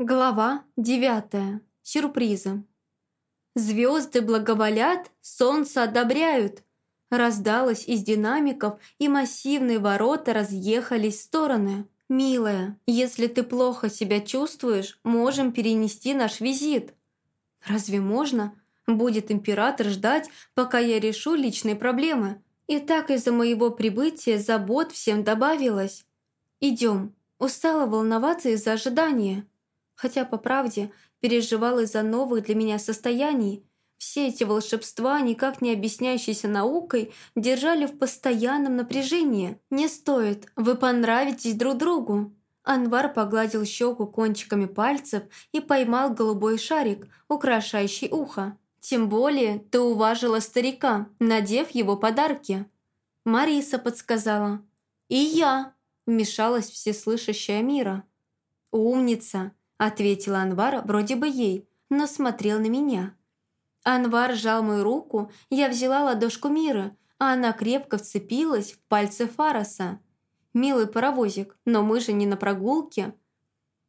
Глава девятая. Сюрпризы. «Звезды благоволят, солнце одобряют!» Раздалось из динамиков, и массивные ворота разъехались в стороны. «Милая, если ты плохо себя чувствуешь, можем перенести наш визит». «Разве можно? Будет император ждать, пока я решу личные проблемы. И так из-за моего прибытия забот всем добавилось. Идем. Устала волноваться из-за ожидания» хотя, по правде, переживал из-за новых для меня состояний. Все эти волшебства, никак не объясняющиеся наукой, держали в постоянном напряжении. «Не стоит, вы понравитесь друг другу». Анвар погладил щеку кончиками пальцев и поймал голубой шарик, украшающий ухо. «Тем более ты уважила старика, надев его подарки». Мариса подсказала. «И я», – вмешалась всеслышащая мира. «Умница», ответила Анвар вроде бы ей, но смотрел на меня. Анвар сжал мою руку, я взяла ладошку Миры, а она крепко вцепилась в пальцы Фараса. «Милый паровозик, но мы же не на прогулке».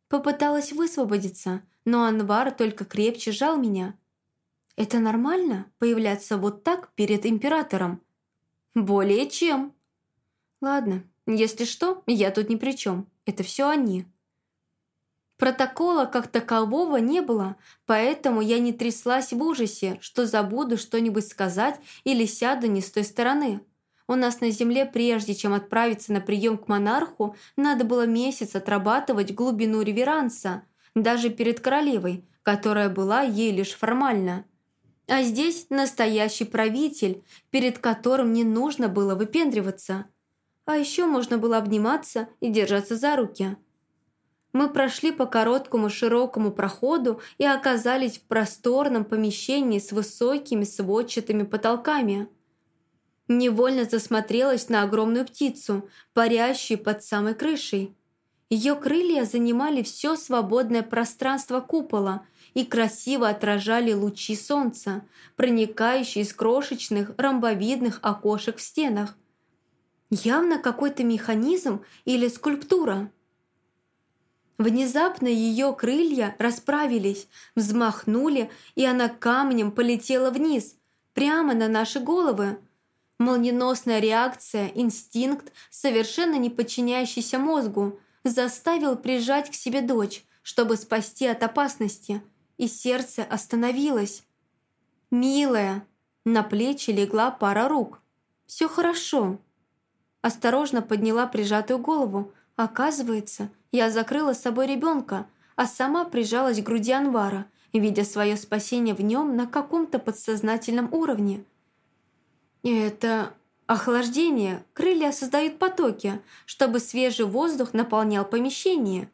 Попыталась высвободиться, но Анвар только крепче сжал меня. «Это нормально, появляться вот так перед императором?» «Более чем». «Ладно, если что, я тут ни при чем. Это все они». Протокола как такового не было, поэтому я не тряслась в ужасе, что забуду что-нибудь сказать или сяду не с той стороны. У нас на земле, прежде чем отправиться на прием к монарху, надо было месяц отрабатывать глубину реверанса, даже перед королевой, которая была ей лишь формально. А здесь настоящий правитель, перед которым не нужно было выпендриваться. А еще можно было обниматься и держаться за руки – мы прошли по короткому широкому проходу и оказались в просторном помещении с высокими сводчатыми потолками. Невольно засмотрелась на огромную птицу, парящую под самой крышей. Ее крылья занимали все свободное пространство купола и красиво отражали лучи солнца, проникающие из крошечных ромбовидных окошек в стенах. Явно какой-то механизм или скульптура – Внезапно ее крылья расправились, взмахнули, и она камнем полетела вниз, прямо на наши головы. Молниеносная реакция, инстинкт, совершенно не подчиняющийся мозгу, заставил прижать к себе дочь, чтобы спасти от опасности, и сердце остановилось. «Милая!» На плечи легла пара рук. «Все хорошо». Осторожно подняла прижатую голову. Оказывается, я закрыла с собой ребенка, а сама прижалась к груди Анвара, видя свое спасение в нем на каком-то подсознательном уровне. это охлаждение. Крылья создают потоки, чтобы свежий воздух наполнял помещение.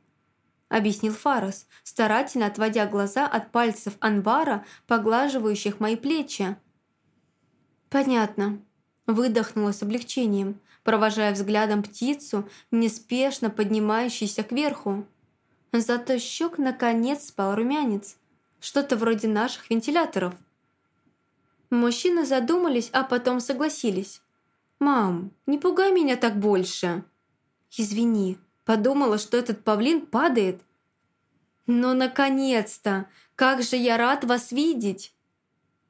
Объяснил Фарас, старательно отводя глаза от пальцев Анвара, поглаживающих мои плечи. «Понятно», – выдохнула с облегчением провожая взглядом птицу, неспешно поднимающуюся кверху. Зато щек наконец спал румянец. Что-то вроде наших вентиляторов. Мужчины задумались, а потом согласились. «Мам, не пугай меня так больше!» «Извини, подумала, что этот павлин падает». «Ну, наконец-то! Как же я рад вас видеть!»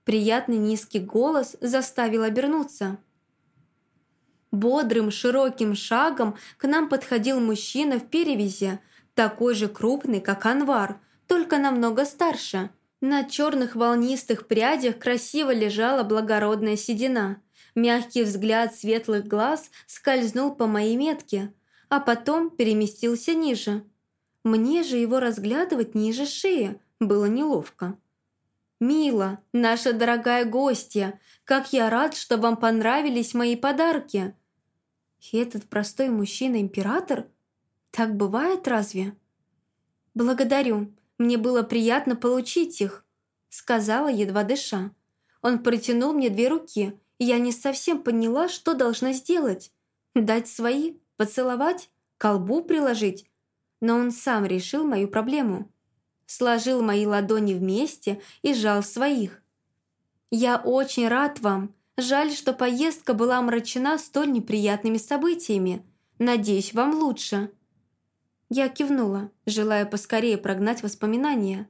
Приятный низкий голос заставил обернуться. Бодрым, широким шагом к нам подходил мужчина в перевязи, такой же крупный, как Анвар, только намного старше. На черных волнистых прядях красиво лежала благородная седина. Мягкий взгляд светлых глаз скользнул по моей метке, а потом переместился ниже. Мне же его разглядывать ниже шеи было неловко. «Мила, наша дорогая гостья, как я рад, что вам понравились мои подарки!» И этот простой мужчина-император? Так бывает разве? «Благодарю. Мне было приятно получить их», — сказала, едва дыша. Он протянул мне две руки, и я не совсем поняла, что должна сделать. Дать свои, поцеловать, колбу приложить. Но он сам решил мою проблему. Сложил мои ладони вместе и сжал своих. «Я очень рад вам. Жаль, что поездка была омрачена столь неприятными событиями. Надеюсь, вам лучше». Я кивнула, желая поскорее прогнать воспоминания.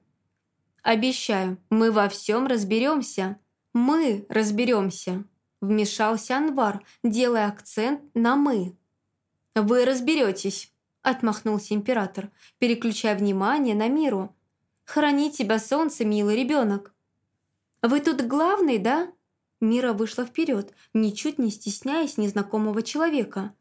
«Обещаю, мы во всем разберемся. Мы разберемся», – вмешался Анвар, делая акцент на «мы». «Вы разберетесь», – отмахнулся император, переключая внимание на миру. «Храни тебя солнце, милый ребенок». «Вы тут главный, да?» Мира вышла вперед, ничуть не стесняясь незнакомого человека.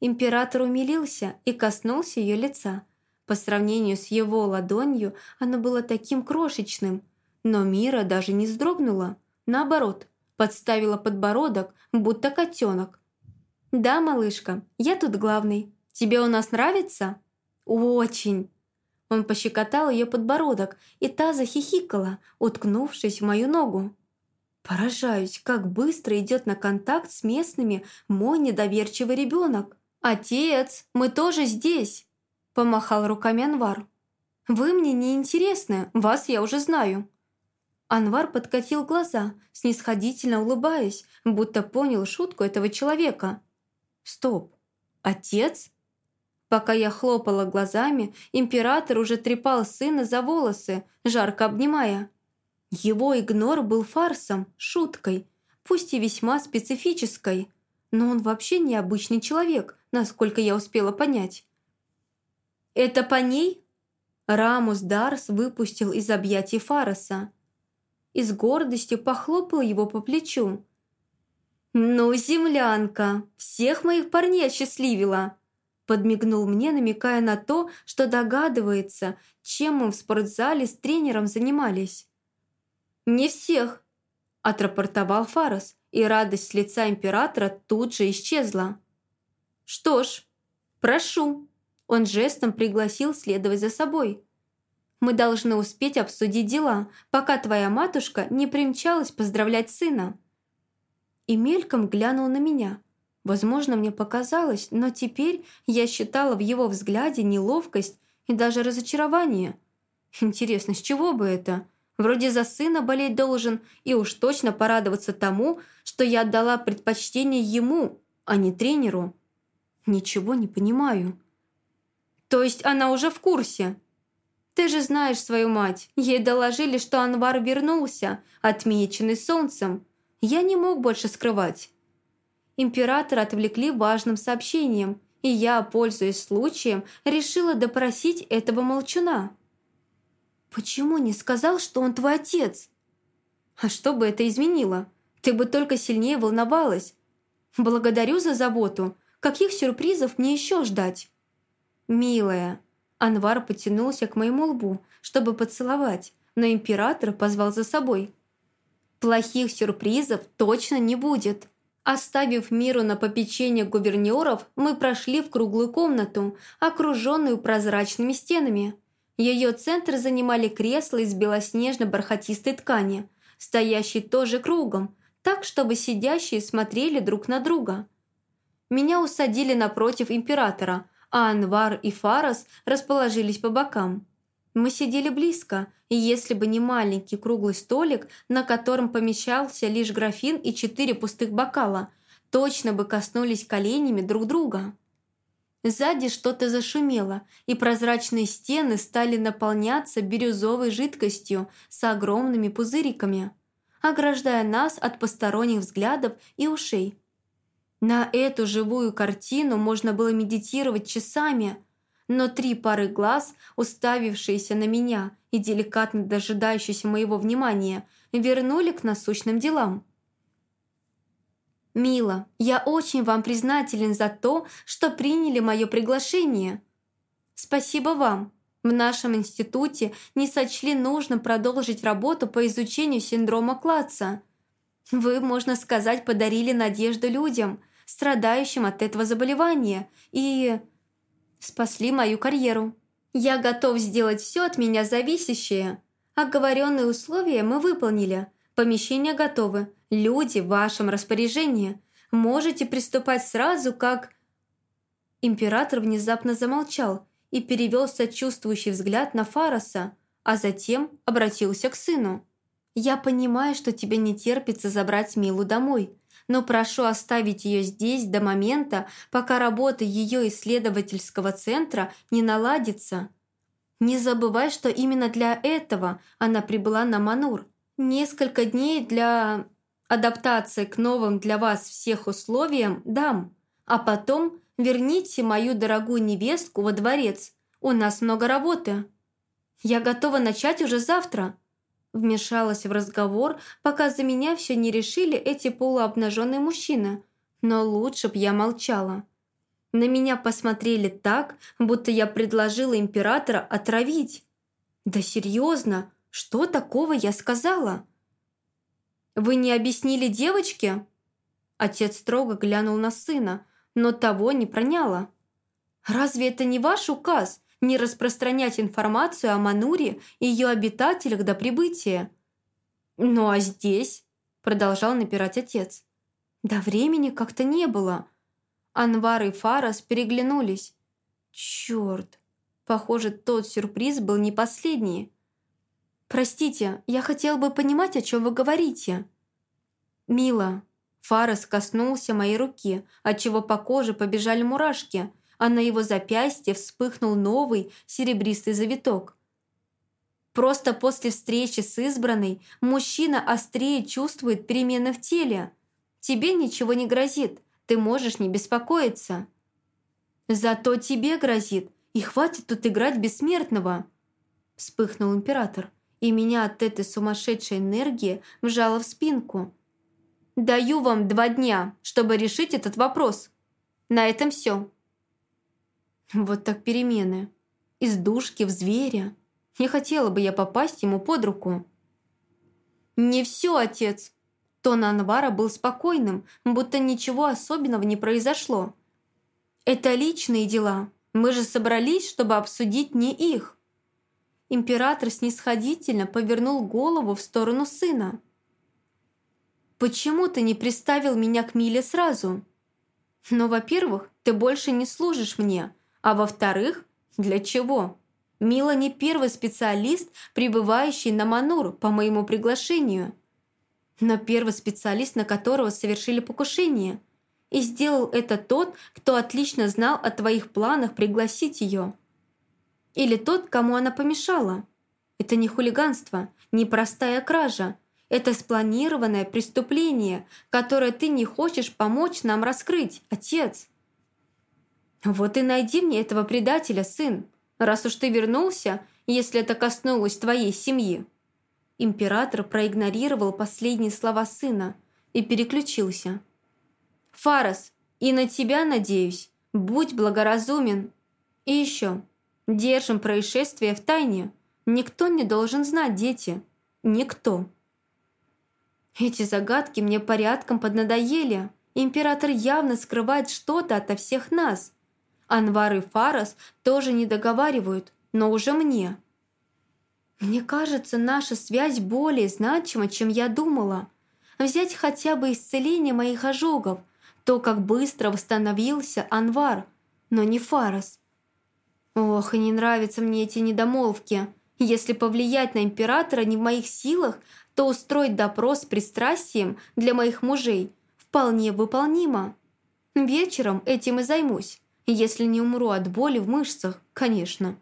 Император умилился и коснулся ее лица. По сравнению с его ладонью оно было таким крошечным, но Мира даже не вздрогнула. Наоборот, подставила подбородок, будто котенок. «Да, малышка, я тут главный. Тебе у нас нравится?» «Очень!» Он пощекотал ее подбородок, и та захихикала, уткнувшись в мою ногу. Поражаюсь, как быстро идет на контакт с местными мой недоверчивый ребенок. «Отец, мы тоже здесь!» – помахал руками Анвар. «Вы мне не интересны, вас я уже знаю». Анвар подкатил глаза, снисходительно улыбаясь, будто понял шутку этого человека. «Стоп! Отец?» Пока я хлопала глазами, император уже трепал сына за волосы, жарко обнимая. Его игнор был фарсом, шуткой, пусть и весьма специфической, но он вообще необычный человек, насколько я успела понять. «Это по ней?» Рамус Дарс выпустил из объятий Фароса и с гордостью похлопал его по плечу. «Ну, землянка, всех моих парней осчастливила!» Подмигнул мне, намекая на то, что догадывается, чем мы в спортзале с тренером занимались. «Не всех», – отрапортовал Фарос, и радость с лица императора тут же исчезла. «Что ж, прошу». Он жестом пригласил следовать за собой. «Мы должны успеть обсудить дела, пока твоя матушка не примчалась поздравлять сына». И мельком глянул на меня. Возможно, мне показалось, но теперь я считала в его взгляде неловкость и даже разочарование. Интересно, с чего бы это? Вроде за сына болеть должен и уж точно порадоваться тому, что я отдала предпочтение ему, а не тренеру. Ничего не понимаю. То есть она уже в курсе? Ты же знаешь свою мать. Ей доложили, что Анвар вернулся, отмеченный солнцем. Я не мог больше скрывать. Императора отвлекли важным сообщением, и я, пользуясь случаем, решила допросить этого молчуна. «Почему не сказал, что он твой отец?» «А что бы это изменило? Ты бы только сильнее волновалась. Благодарю за заботу. Каких сюрпризов мне еще ждать?» «Милая». Анвар потянулся к моему лбу, чтобы поцеловать, но император позвал за собой. «Плохих сюрпризов точно не будет». Оставив миру на попечение гувернеров, мы прошли в круглую комнату, окруженную прозрачными стенами. Ее центр занимали кресла из белоснежно-бархатистой ткани, стоящие тоже кругом, так, чтобы сидящие смотрели друг на друга. Меня усадили напротив императора, а Анвар и Фарас расположились по бокам. Мы сидели близко, и если бы не маленький круглый столик, на котором помещался лишь графин и четыре пустых бокала, точно бы коснулись коленями друг друга. Сзади что-то зашумело, и прозрачные стены стали наполняться бирюзовой жидкостью с огромными пузыриками, ограждая нас от посторонних взглядов и ушей. На эту живую картину можно было медитировать часами, но три пары глаз, уставившиеся на меня и деликатно дожидающиеся моего внимания, вернули к насущным делам – «Мила, я очень вам признателен за то, что приняли мое приглашение. Спасибо вам. В нашем институте не сочли нужно продолжить работу по изучению синдрома Клатца. Вы, можно сказать, подарили надежду людям, страдающим от этого заболевания, и спасли мою карьеру. Я готов сделать все от меня зависящее. Оговоренные условия мы выполнили. Помещения готовы. Люди в вашем распоряжении. Можете приступать сразу, как...» Император внезапно замолчал и перевел сочувствующий взгляд на Фароса, а затем обратился к сыну. «Я понимаю, что тебе не терпится забрать Милу домой, но прошу оставить ее здесь до момента, пока работа ее исследовательского центра не наладится. Не забывай, что именно для этого она прибыла на Манур. Несколько дней для адаптации к новым для вас всех условиям дам, а потом верните мою дорогую невестку во дворец. У нас много работы. Я готова начать уже завтра». Вмешалась в разговор, пока за меня все не решили эти полуобнаженные мужчины. Но лучше б я молчала. На меня посмотрели так, будто я предложила императора отравить. Да серьезно, что такого я сказала? «Вы не объяснили девочке?» Отец строго глянул на сына, но того не проняло. «Разве это не ваш указ не распространять информацию о Мануре и ее обитателях до прибытия?» «Ну а здесь?» – продолжал напирать отец. «Да времени как-то не было». Анвар и Фарас переглянулись. «Черт! Похоже, тот сюрприз был не последний. «Простите, я хотел бы понимать, о чем вы говорите». «Мила». Фарес коснулся моей руки, отчего по коже побежали мурашки, а на его запястье вспыхнул новый серебристый завиток. Просто после встречи с избранной мужчина острее чувствует перемены в теле. Тебе ничего не грозит, ты можешь не беспокоиться. Зато тебе грозит, и хватит тут играть бессмертного. Вспыхнул император и меня от этой сумасшедшей энергии вжало в спинку. «Даю вам два дня, чтобы решить этот вопрос. На этом все». Вот так перемены. Из душки в зверя. Не хотела бы я попасть ему под руку. «Не все, отец!» Тон Анвара был спокойным, будто ничего особенного не произошло. «Это личные дела. Мы же собрались, чтобы обсудить не их». Император снисходительно повернул голову в сторону сына. «Почему ты не приставил меня к Миле сразу?» «Ну, во-первых, ты больше не служишь мне, а во-вторых, для чего?» Мила не первый специалист, прибывающий на Манур по моему приглашению, но первый специалист, на которого совершили покушение. И сделал это тот, кто отлично знал о твоих планах пригласить ее. Или тот, кому она помешала. Это не хулиганство, не простая кража. Это спланированное преступление, которое ты не хочешь помочь нам раскрыть, отец. Вот и найди мне этого предателя, сын, раз уж ты вернулся, если это коснулось твоей семьи. Император проигнорировал последние слова сына и переключился. «Фарас, и на тебя надеюсь. Будь благоразумен. И еще, Держим происшествие в тайне. Никто не должен знать, дети. Никто. Эти загадки мне порядком поднадоели. Император явно скрывает что-то ото всех нас. Анвар и Фарас тоже не договаривают, но уже мне. Мне кажется, наша связь более значима, чем я думала. Взять хотя бы исцеление моих ожогов, то, как быстро восстановился Анвар, но не Фарас. Ох, и не нравятся мне эти недомолвки. Если повлиять на императора не в моих силах, то устроить допрос с пристрастием для моих мужей вполне выполнимо. Вечером этим и займусь, если не умру от боли в мышцах, конечно.